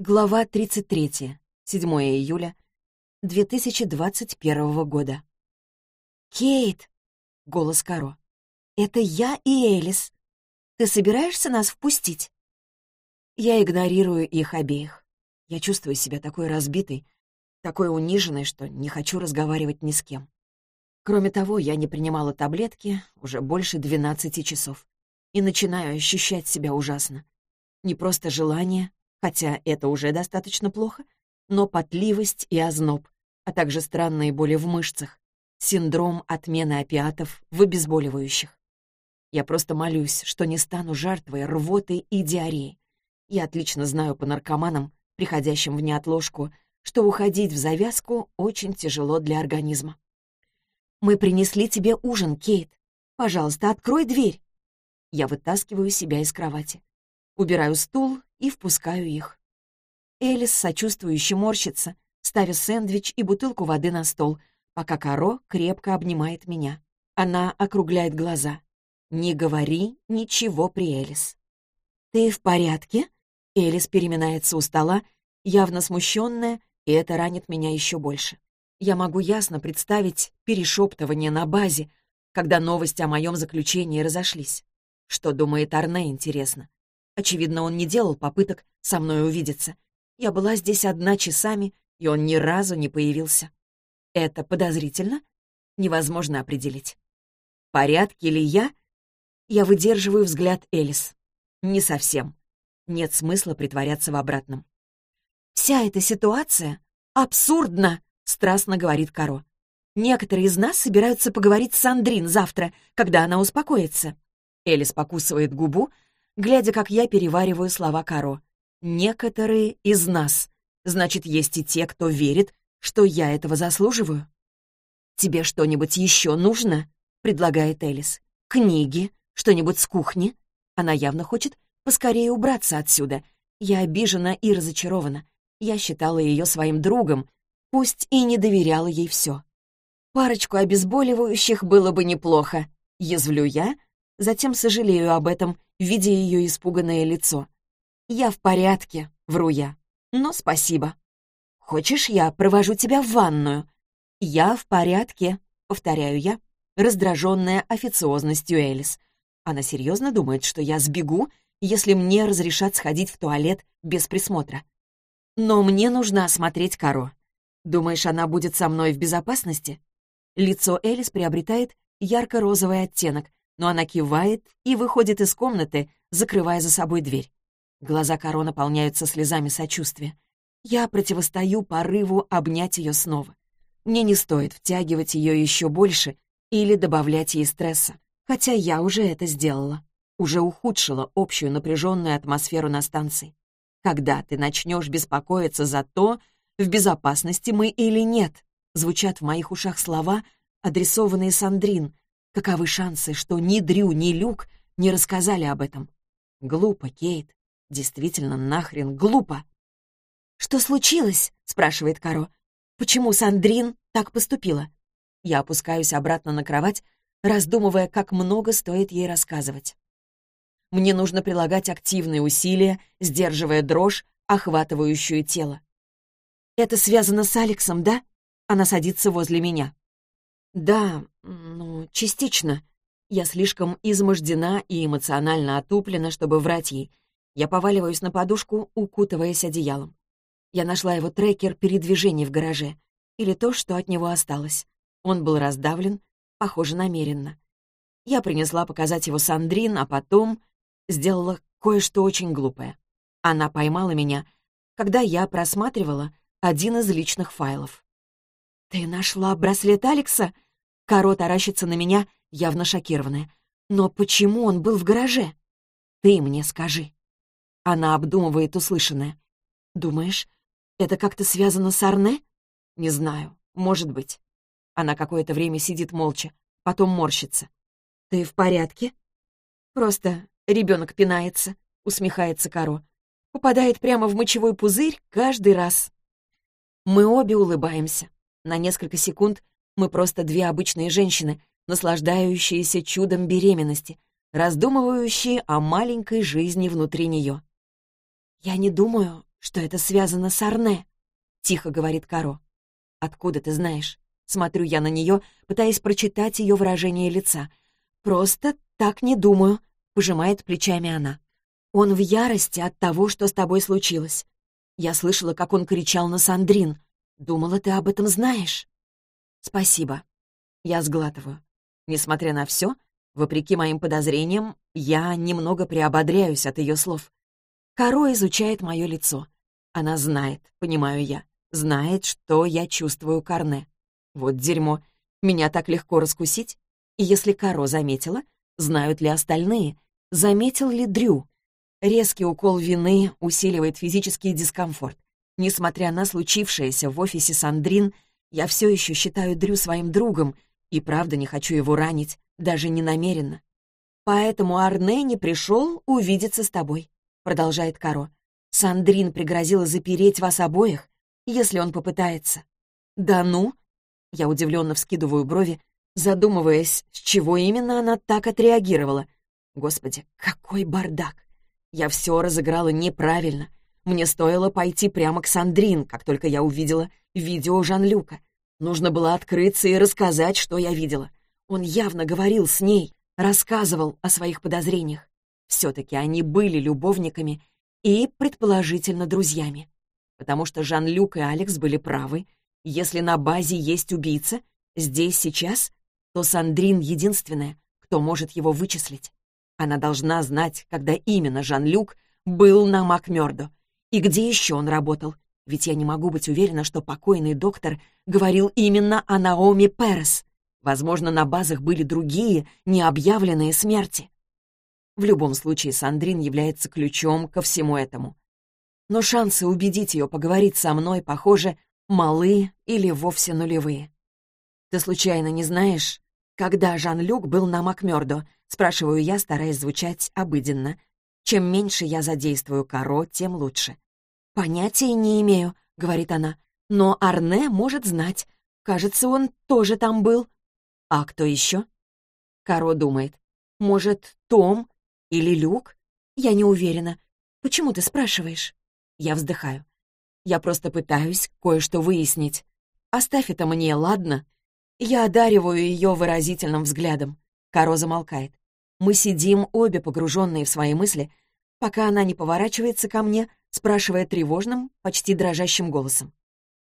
Глава 33. 7 июля 2021 года. «Кейт!» — голос Каро. «Это я и Элис. Ты собираешься нас впустить?» Я игнорирую их обеих. Я чувствую себя такой разбитой, такой униженной, что не хочу разговаривать ни с кем. Кроме того, я не принимала таблетки уже больше 12 часов и начинаю ощущать себя ужасно. Не просто желание, хотя это уже достаточно плохо, но потливость и озноб, а также странные боли в мышцах, синдром отмены опиатов в обезболивающих. Я просто молюсь, что не стану жертвой рвоты и диареи. Я отлично знаю по наркоманам, приходящим в неотложку, что уходить в завязку очень тяжело для организма. «Мы принесли тебе ужин, Кейт. Пожалуйста, открой дверь». Я вытаскиваю себя из кровати. Убираю стул и впускаю их. Элис сочувствующе морщится, ставя сэндвич и бутылку воды на стол, пока Каро крепко обнимает меня. Она округляет глаза. «Не говори ничего при Элис». «Ты в порядке?» Элис переминается у стола, явно смущенная, и это ранит меня еще больше. Я могу ясно представить перешептывание на базе, когда новости о моем заключении разошлись. Что думает Арне, интересно. Очевидно, он не делал попыток со мной увидеться. Я была здесь одна часами, и он ни разу не появился. Это подозрительно? Невозможно определить. В порядке ли я? Я выдерживаю взгляд Элис. Не совсем. Нет смысла притворяться в обратном. «Вся эта ситуация абсурдна», — страстно говорит Каро. «Некоторые из нас собираются поговорить с Андрин завтра, когда она успокоится». Элис покусывает губу, глядя, как я перевариваю слова Каро. «Некоторые из нас. Значит, есть и те, кто верит, что я этого заслуживаю». «Тебе что-нибудь еще нужно?» — предлагает Элис. «Книги? Что-нибудь с кухни?» Она явно хочет поскорее убраться отсюда. Я обижена и разочарована. Я считала ее своим другом, пусть и не доверяла ей все. Парочку обезболивающих было бы неплохо. Язвлю я, затем сожалею об этом видя ее испуганное лицо. «Я в порядке», — вру я. «Но спасибо». «Хочешь, я провожу тебя в ванную?» «Я в порядке», — повторяю я, раздраженная официозностью Элис. Она серьезно думает, что я сбегу, если мне разрешат сходить в туалет без присмотра. Но мне нужно осмотреть Каро. Думаешь, она будет со мной в безопасности? Лицо Элис приобретает ярко-розовый оттенок, но она кивает и выходит из комнаты, закрывая за собой дверь. Глаза Каро наполняются слезами сочувствия. Я противостою порыву обнять ее снова. Мне не стоит втягивать ее еще больше или добавлять ей стресса, хотя я уже это сделала. Уже ухудшила общую напряженную атмосферу на станции. Когда ты начнешь беспокоиться за то, в безопасности мы или нет, звучат в моих ушах слова, адресованные Сандрин, Каковы шансы, что ни Дрю, ни Люк не рассказали об этом? Глупо, Кейт. Действительно, нахрен глупо. «Что случилось?» — спрашивает Каро. «Почему Сандрин так поступила?» Я опускаюсь обратно на кровать, раздумывая, как много стоит ей рассказывать. Мне нужно прилагать активные усилия, сдерживая дрожь, охватывающую тело. «Это связано с Алексом, да?» Она садится возле меня. «Да, ну, частично. Я слишком измождена и эмоционально отуплена, чтобы врать ей. Я поваливаюсь на подушку, укутываясь одеялом. Я нашла его трекер передвижений в гараже. Или то, что от него осталось. Он был раздавлен, похоже, намеренно. Я принесла показать его Сандрин, а потом сделала кое-что очень глупое. Она поймала меня, когда я просматривала один из личных файлов. «Ты нашла браслет Алекса?» Каро таращится на меня, явно шокированная. «Но почему он был в гараже? Ты мне скажи». Она обдумывает услышанное. «Думаешь, это как-то связано с Арне?» «Не знаю. Может быть». Она какое-то время сидит молча, потом морщится. «Ты в порядке?» «Просто ребенок пинается», — усмехается Каро. «Попадает прямо в мочевой пузырь каждый раз». Мы обе улыбаемся. На несколько секунд мы просто две обычные женщины, наслаждающиеся чудом беременности, раздумывающие о маленькой жизни внутри нее. «Я не думаю, что это связано с Арне», — тихо говорит Каро. «Откуда ты знаешь?» Смотрю я на нее, пытаясь прочитать ее выражение лица. «Просто так не думаю», — пожимает плечами она. «Он в ярости от того, что с тобой случилось. Я слышала, как он кричал на Сандрин. Думала, ты об этом знаешь». «Спасибо». Я сглатываю. Несмотря на все, вопреки моим подозрениям, я немного приободряюсь от ее слов. Каро изучает мое лицо. Она знает, понимаю я, знает, что я чувствую Карне. Вот дерьмо. Меня так легко раскусить. И если Каро заметила, знают ли остальные? Заметил ли Дрю? Резкий укол вины усиливает физический дискомфорт. Несмотря на случившееся в офисе Сандрин, я все еще считаю Дрю своим другом и правда не хочу его ранить, даже не намеренно. Поэтому Арне не пришел увидеться с тобой, продолжает Каро. Сандрин пригрозила запереть вас обоих, если он попытается. Да ну? Я удивленно вскидываю брови, задумываясь, с чего именно она так отреагировала. Господи, какой бардак! Я все разыграла неправильно. Мне стоило пойти прямо к Сандрин, как только я увидела видео Жан-Люка. Нужно было открыться и рассказать, что я видела. Он явно говорил с ней, рассказывал о своих подозрениях. Все-таки они были любовниками и, предположительно, друзьями. Потому что Жан-Люк и Алекс были правы. Если на базе есть убийца, здесь сейчас, то Сандрин единственная, кто может его вычислить. Она должна знать, когда именно Жан-Люк был на Макмёрдо и где еще он работал. Ведь я не могу быть уверена, что покойный доктор говорил именно о Наоми Перес. Возможно, на базах были другие, необъявленные смерти. В любом случае, Сандрин является ключом ко всему этому. Но шансы убедить ее поговорить со мной, похоже, малы или вовсе нулевые. Ты случайно не знаешь, когда Жан-Люк был на Макмёрдо? Спрашиваю я, стараясь звучать обыденно. Чем меньше я задействую Каро, тем лучше. «Понятия не имею», — говорит она. «Но Арне может знать. Кажется, он тоже там был». «А кто еще?» Каро думает. «Может, Том или Люк? Я не уверена. Почему ты спрашиваешь? Я вздыхаю. Я просто пытаюсь кое-что выяснить. Оставь это мне, ладно? Я одариваю ее выразительным взглядом. Каро замолкает. Мы сидим, обе погруженные в свои мысли, пока она не поворачивается ко мне, спрашивая тревожным, почти дрожащим голосом.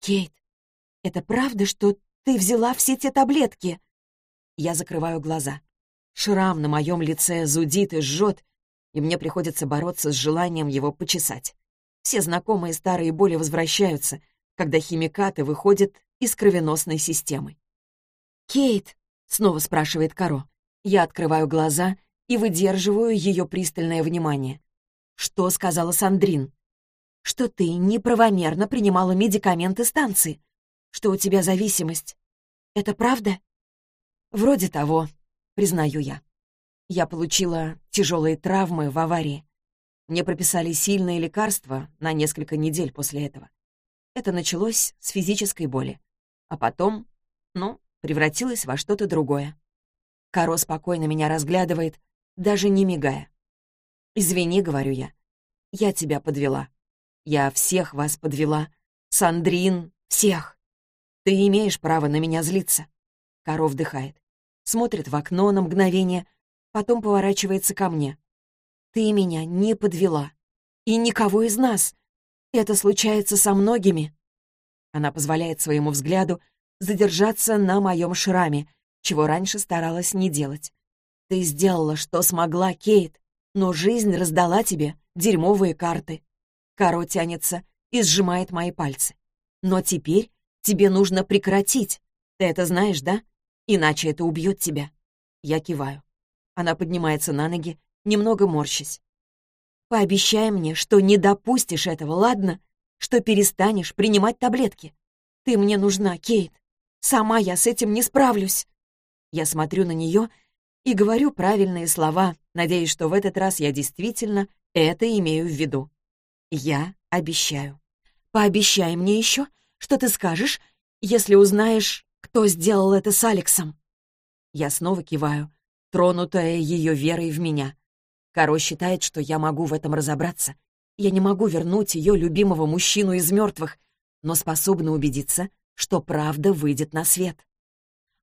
«Кейт, это правда, что ты взяла все те таблетки?» Я закрываю глаза. Шрам на моем лице зудит и жжет, и мне приходится бороться с желанием его почесать. Все знакомые старые боли возвращаются, когда химикаты выходят из кровеносной системы. «Кейт», — снова спрашивает Каро. Я открываю глаза и выдерживаю ее пристальное внимание. «Что сказала Сандрин?» «Что ты неправомерно принимала медикаменты станции, что у тебя зависимость. Это правда?» «Вроде того», признаю я. Я получила тяжелые травмы в аварии. Мне прописали сильные лекарства на несколько недель после этого. Это началось с физической боли. А потом, ну, превратилось во что-то другое. Каро спокойно меня разглядывает, даже не мигая. «Извини», — говорю я, — «я тебя подвела. Я всех вас подвела. Сандрин, всех. Ты имеешь право на меня злиться». Каро вдыхает смотрит в окно на мгновение, потом поворачивается ко мне. «Ты меня не подвела. И никого из нас. Это случается со многими». Она позволяет своему взгляду задержаться на моем шраме, чего раньше старалась не делать. «Ты сделала, что смогла, Кейт, но жизнь раздала тебе дерьмовые карты». Каро тянется и сжимает мои пальцы. «Но теперь тебе нужно прекратить. Ты это знаешь, да? Иначе это убьет тебя. Я киваю. Она поднимается на ноги, немного морщась. Пообещай мне, что не допустишь этого, ладно? Что перестанешь принимать таблетки. Ты мне нужна, Кейт. Сама я с этим не справлюсь. Я смотрю на нее и говорю правильные слова, надеясь, что в этот раз я действительно это имею в виду. Я обещаю. Пообещай мне еще, что ты скажешь, если узнаешь, кто сделал это с Алексом?» Я снова киваю, тронутая ее верой в меня. Каро считает, что я могу в этом разобраться, Я не могу вернуть ее любимого мужчину из мертвых, но способна убедиться, что правда выйдет на свет.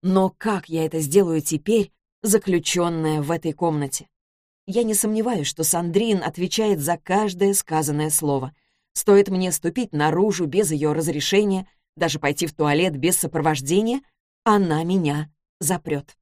Но как я это сделаю теперь, заключенная в этой комнате? Я не сомневаюсь, что Сандрин отвечает за каждое сказанное слово. Стоит мне ступить наружу без ее разрешения, даже пойти в туалет без сопровождения, она меня запрет.